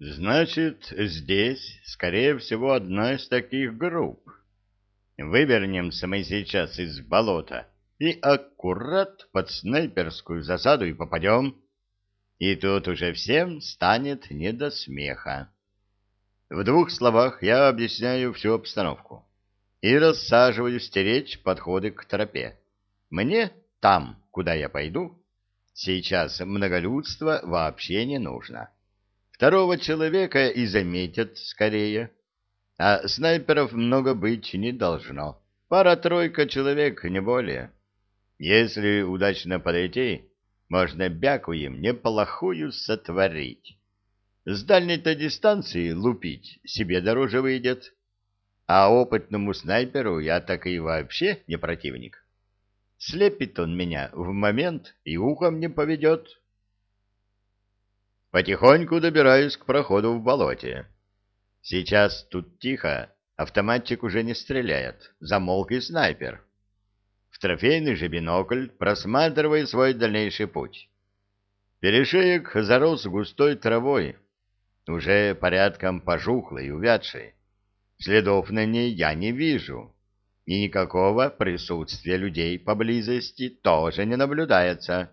Значит, здесь, скорее всего, одна из таких групп. Вывернемся мы сейчас из болота и аккурат под снайперскую засаду и попадем. И тут уже всем станет не до смеха. В двух словах я объясняю всю обстановку и рассаживаю стеречь подходы к тропе. Мне там, куда я пойду, сейчас многолюдство вообще не нужно. Второго человека и заметят скорее. А снайперов много быть не должно. Пара-тройка человек, не более. Если удачно подойти, можно бяку им неплохую сотворить. С дальней-то дистанции лупить себе дороже выйдет. А опытному снайперу я так и вообще не противник. Слепит он меня в момент и ухом не поведет. Потихоньку добираюсь к проходу в болоте. Сейчас тут тихо, автоматчик уже не стреляет, замолк и снайпер. В трофейный же бинокль просматривает свой дальнейший путь. Перешеек зарос густой травой, уже порядком пожухлой и увядшей. Следов на ней я не вижу, и никакого присутствия людей поблизости тоже не наблюдается.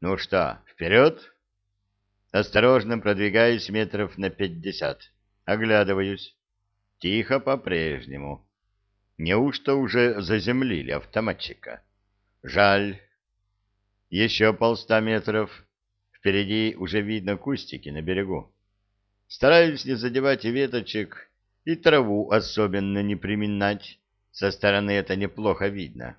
Ну что, вперед? Осторожно продвигаюсь метров на пятьдесят. Оглядываюсь. Тихо по-прежнему. Неужто уже заземлили автоматчика? Жаль. Еще полста метров. Впереди уже видно кустики на берегу. Стараюсь не задевать веточек и траву особенно не приминать. Со стороны это неплохо видно.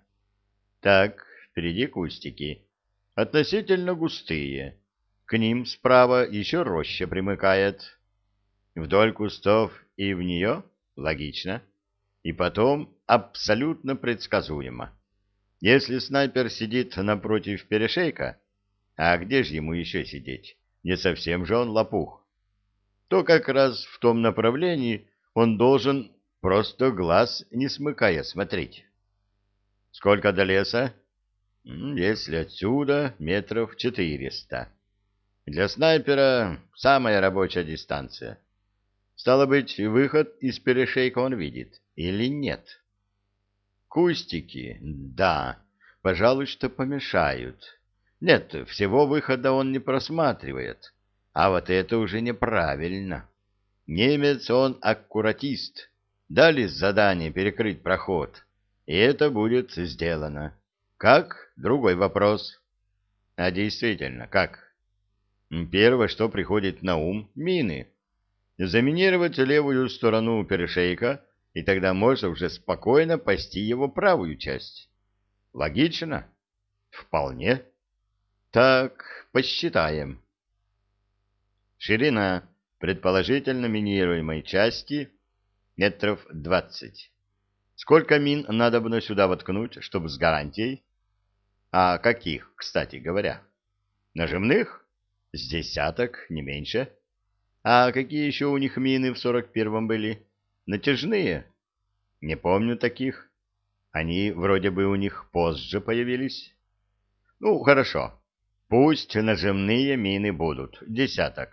Так, впереди кустики. Относительно густые. К ним справа еще роща примыкает. Вдоль кустов и в нее логично. И потом абсолютно предсказуемо. Если снайпер сидит напротив перешейка, а где же ему еще сидеть? Не совсем же он лопух. То как раз в том направлении он должен просто глаз не смыкая смотреть. Сколько до леса? Если отсюда метров четыреста. Для снайпера самая рабочая дистанция. Стало быть, выход из перешейка он видит или нет? Кустики, да, пожалуй, что помешают. Нет, всего выхода он не просматривает. А вот это уже неправильно. Немец он аккуратист. Дали задание перекрыть проход, и это будет сделано. Как? Другой вопрос. А действительно, как? Первое, что приходит на ум — мины. Заминировать левую сторону перешейка, и тогда можно уже спокойно пасти его правую часть. Логично? Вполне. Так, посчитаем. Ширина предположительно минируемой части метров двадцать. Сколько мин надо бы сюда воткнуть, чтобы с гарантией? А каких, кстати говоря? Нажимных? С десяток, не меньше. А какие еще у них мины в сорок первом были? Натяжные? Не помню таких. Они вроде бы у них позже появились. Ну, хорошо. Пусть нажимные мины будут. Десяток.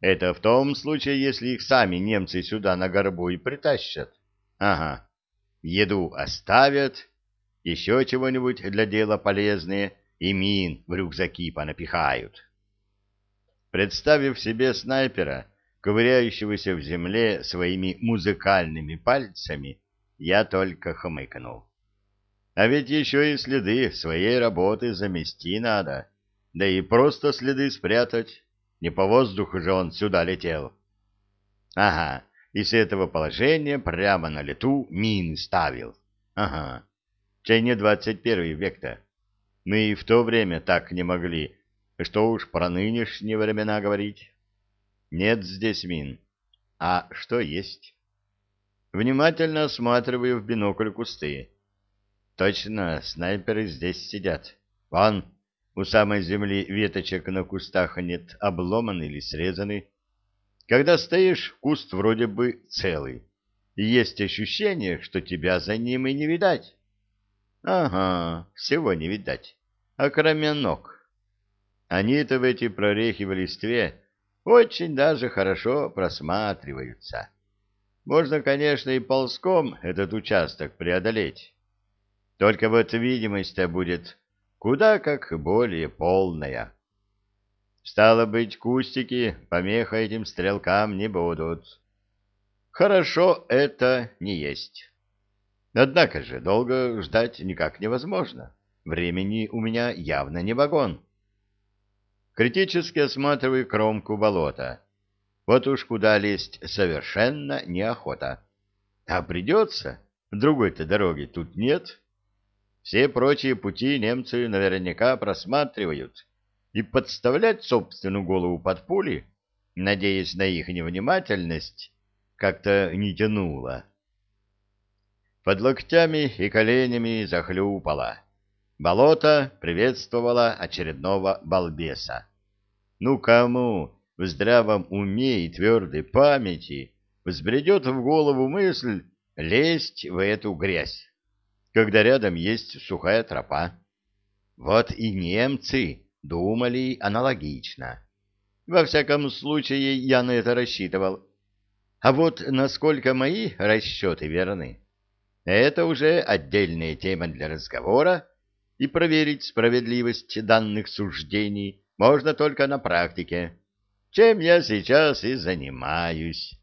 Это в том случае, если их сами немцы сюда на горбу и притащат. Ага. Еду оставят, еще чего-нибудь для дела полезное и мин в рюкзаки понапихают. Представив себе снайпера, ковыряющегося в земле своими музыкальными пальцами, я только хмыкнул. А ведь еще и следы своей работы замести надо, да и просто следы спрятать. Не по воздуху же он сюда летел. Ага, и с этого положения прямо на лету мины ставил. Ага, чай не двадцать первый век-то. Мы и в то время так не могли, что уж про нынешние времена говорить. Нет здесь мин. А что есть? Внимательно осматриваю в бинокль кусты. Точно, снайперы здесь сидят. Вон, у самой земли веточек на кустах нет, обломаны или срезаны. Когда стоишь, куст вроде бы целый. И есть ощущение, что тебя за ним и не видать. Ага, всего не видать. А кроме ног. Они-то в эти прорехи в листве очень даже хорошо просматриваются. Можно, конечно, и ползком этот участок преодолеть. Только вот видимость-то будет куда как более полная. Стало быть, кустики помеха этим стрелкам не будут. Хорошо это не есть. Однако же долго ждать никак невозможно. Времени у меня явно не вагон. Критически осматриваю кромку болота. Вот уж куда лезть совершенно неохота. А придется, другой-то дороги тут нет. Все прочие пути немцы наверняка просматривают, и подставлять собственную голову под пули, надеясь на их невнимательность, как-то не тянуло. Под локтями и коленями захлюпало. Болото приветствовало очередного балбеса. Ну кому в здравом уме и твердой памяти взбредет в голову мысль лезть в эту грязь, когда рядом есть сухая тропа? Вот и немцы думали аналогично. Во всяком случае, я на это рассчитывал. А вот насколько мои расчеты верны, это уже отдельная тема для разговора, и проверить справедливость данных суждений можно только на практике, чем я сейчас и занимаюсь,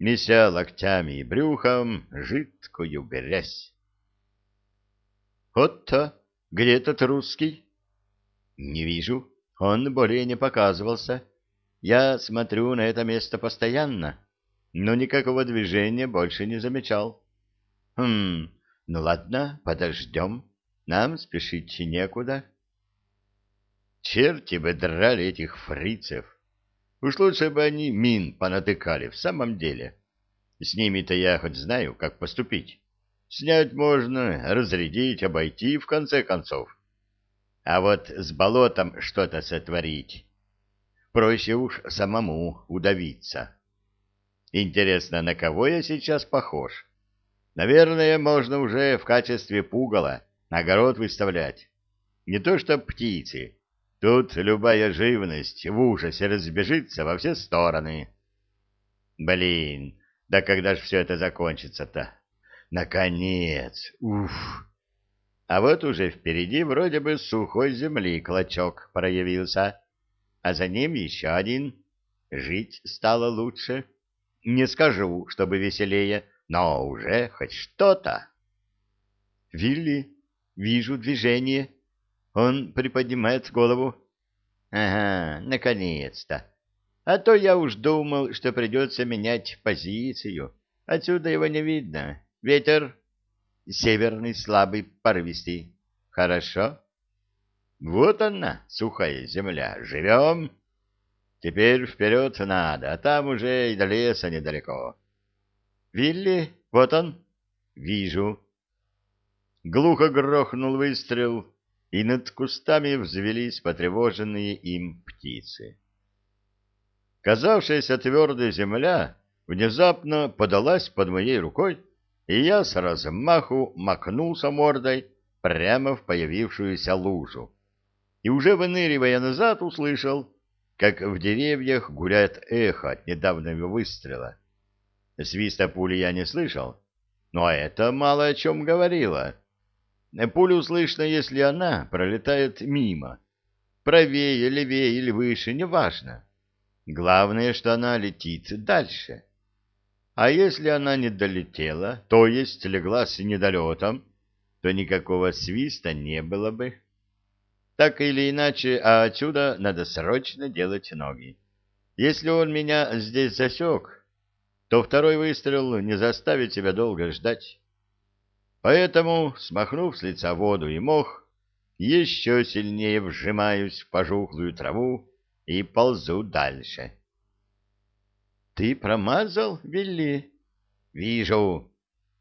неся локтями и брюхом жидкую грязь. Вот-то, где этот русский? Не вижу, он более не показывался. Я смотрю на это место постоянно, но никакого движения больше не замечал. Хм, ну ладно, подождем. Нам спешить некуда. Черти бы драли этих фрицев. Уж лучше бы они мин понатыкали в самом деле. С ними-то я хоть знаю, как поступить. Снять можно, разрядить, обойти, в конце концов. А вот с болотом что-то сотворить. Проще уж самому удавиться. Интересно, на кого я сейчас похож? Наверное, можно уже в качестве пугала огород выставлять. Не то что птицы. Тут любая живность в ужасе разбежится во все стороны. Блин, да когда же все это закончится-то? Наконец! Уф! А вот уже впереди вроде бы сухой земли клочок проявился, а за ним еще один. Жить стало лучше. Не скажу, чтобы веселее, но уже хоть что-то. Вилли Вижу движение. Он приподнимает голову. Ага, наконец-то. А то я уж думал, что придется менять позицию. Отсюда его не видно. Ветер северный, слабый, порывистый. Хорошо. Вот она, сухая земля. Живем. Теперь вперед надо, а там уже и до леса недалеко. Вилли, вот он. Вижу. Глухо грохнул выстрел, и над кустами взвелись потревоженные им птицы. Казавшаяся твердая земля внезапно подалась под моей рукой, и я с размаху макнулся мордой прямо в появившуюся лужу. И уже выныривая назад услышал, как в деревьях гуляет эхо от недавнего выстрела. Свиста пули я не слышал, но это мало о чем говорило. Пулю слышно, если она пролетает мимо. Правее, левее или выше, неважно. Главное, что она летит дальше. А если она не долетела, то есть легла с недолетом, то никакого свиста не было бы. Так или иначе, а отсюда надо срочно делать ноги. Если он меня здесь засек, то второй выстрел не заставит себя долго ждать. Поэтому, смахнув с лица воду и мох, еще сильнее вжимаюсь в пожухлую траву и ползу дальше. — Ты промазал, Вилли? — Вижу.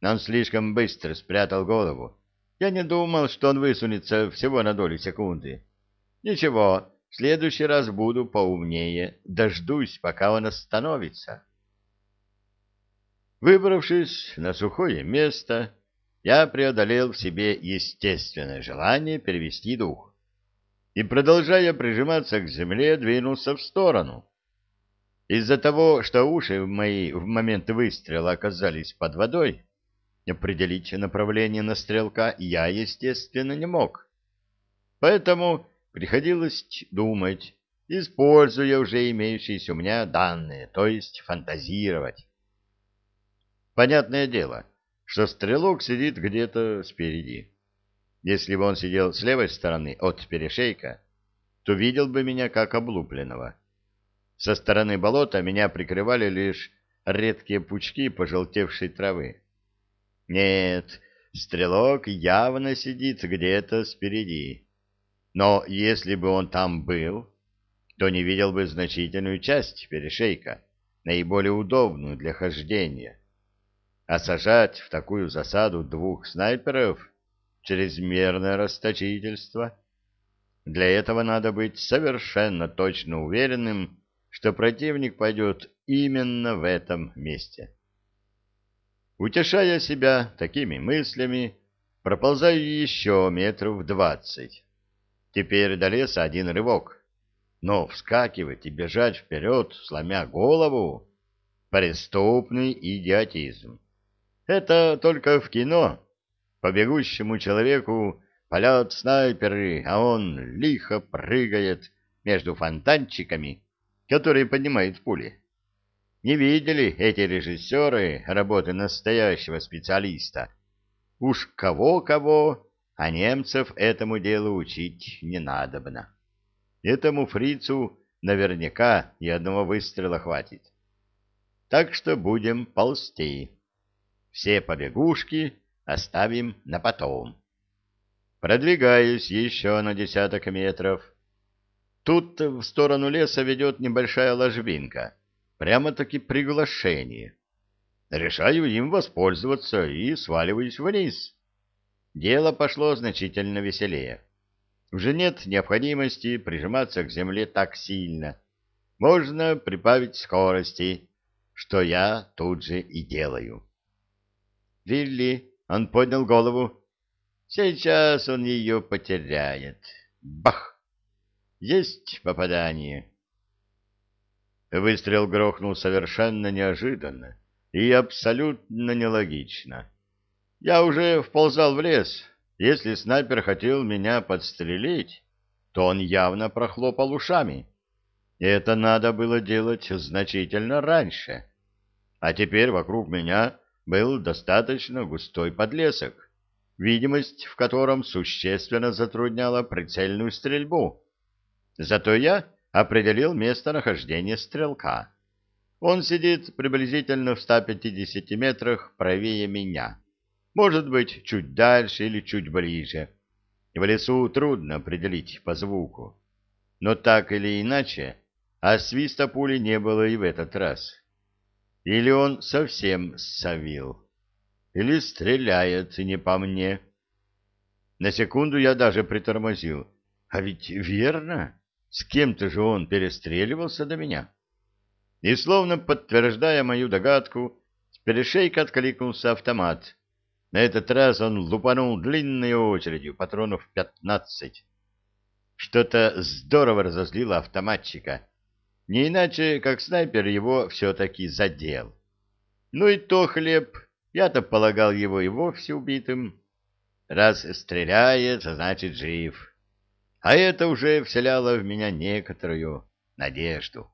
Он слишком быстро спрятал голову. Я не думал, что он высунется всего на долю секунды. Ничего, в следующий раз буду поумнее, дождусь, пока он остановится. Выбравшись на сухое место, я преодолел в себе естественное желание перевести дух и, продолжая прижиматься к земле, двинулся в сторону. Из-за того, что уши мои в момент выстрела оказались под водой, определить направление на стрелка я, естественно, не мог. Поэтому приходилось думать, используя уже имеющиеся у меня данные, то есть фантазировать. Понятное дело, что стрелок сидит где-то спереди. Если бы он сидел с левой стороны от перешейка, то видел бы меня как облупленного. Со стороны болота меня прикрывали лишь редкие пучки пожелтевшей травы. Нет, стрелок явно сидит где-то спереди. Но если бы он там был, то не видел бы значительную часть перешейка, наиболее удобную для хождения. А сажать в такую засаду двух снайперов — чрезмерное расточительство. Для этого надо быть совершенно точно уверенным, что противник пойдет именно в этом месте. Утешая себя такими мыслями, проползаю еще метров двадцать. Теперь до леса один рывок. Но вскакивать и бежать вперед, сломя голову — преступный идиотизм. Это только в кино. По бегущему человеку палят снайперы, а он лихо прыгает между фонтанчиками, которые поднимают пули. Не видели эти режиссеры работы настоящего специалиста. Уж кого-кого, а немцев этому делу учить не надобно. Этому фрицу наверняка ни одного выстрела хватит. Так что будем ползти. Все побегушки оставим на потом. Продвигаюсь еще на десяток метров. Тут в сторону леса ведет небольшая ложбинка — Прямо-таки приглашение. Решаю им воспользоваться и сваливаюсь вниз. Дело пошло значительно веселее. Уже нет необходимости прижиматься к земле так сильно. Можно прибавить скорости, что я тут же и делаю. Вилли, он поднял голову. Сейчас он ее потеряет. Бах! Есть попадание. Выстрел грохнул совершенно неожиданно и абсолютно нелогично. Я уже вползал в лес. Если снайпер хотел меня подстрелить, то он явно прохлопал ушами. И это надо было делать значительно раньше. А теперь вокруг меня был достаточно густой подлесок, видимость в котором существенно затрудняла прицельную стрельбу. Зато я определил местонахождение стрелка. Он сидит приблизительно в 150 метрах правее меня. Может быть, чуть дальше или чуть ближе. В лесу трудно определить по звуку. Но так или иначе, а свиста пули не было и в этот раз. Или он совсем совил, или стреляет не по мне. На секунду я даже притормозил. А ведь верно? С кем-то же он перестреливался до меня. И словно подтверждая мою догадку, с перешейка откликнулся автомат. На этот раз он лупанул длинной очередью, патронов пятнадцать. Что-то здорово разозлило автоматчика. Не иначе, как снайпер его все-таки задел. Ну и то хлеб, я-то полагал его и вовсе убитым. Раз стреляет, значит жив а это уже вселяло в меня некоторую надежду.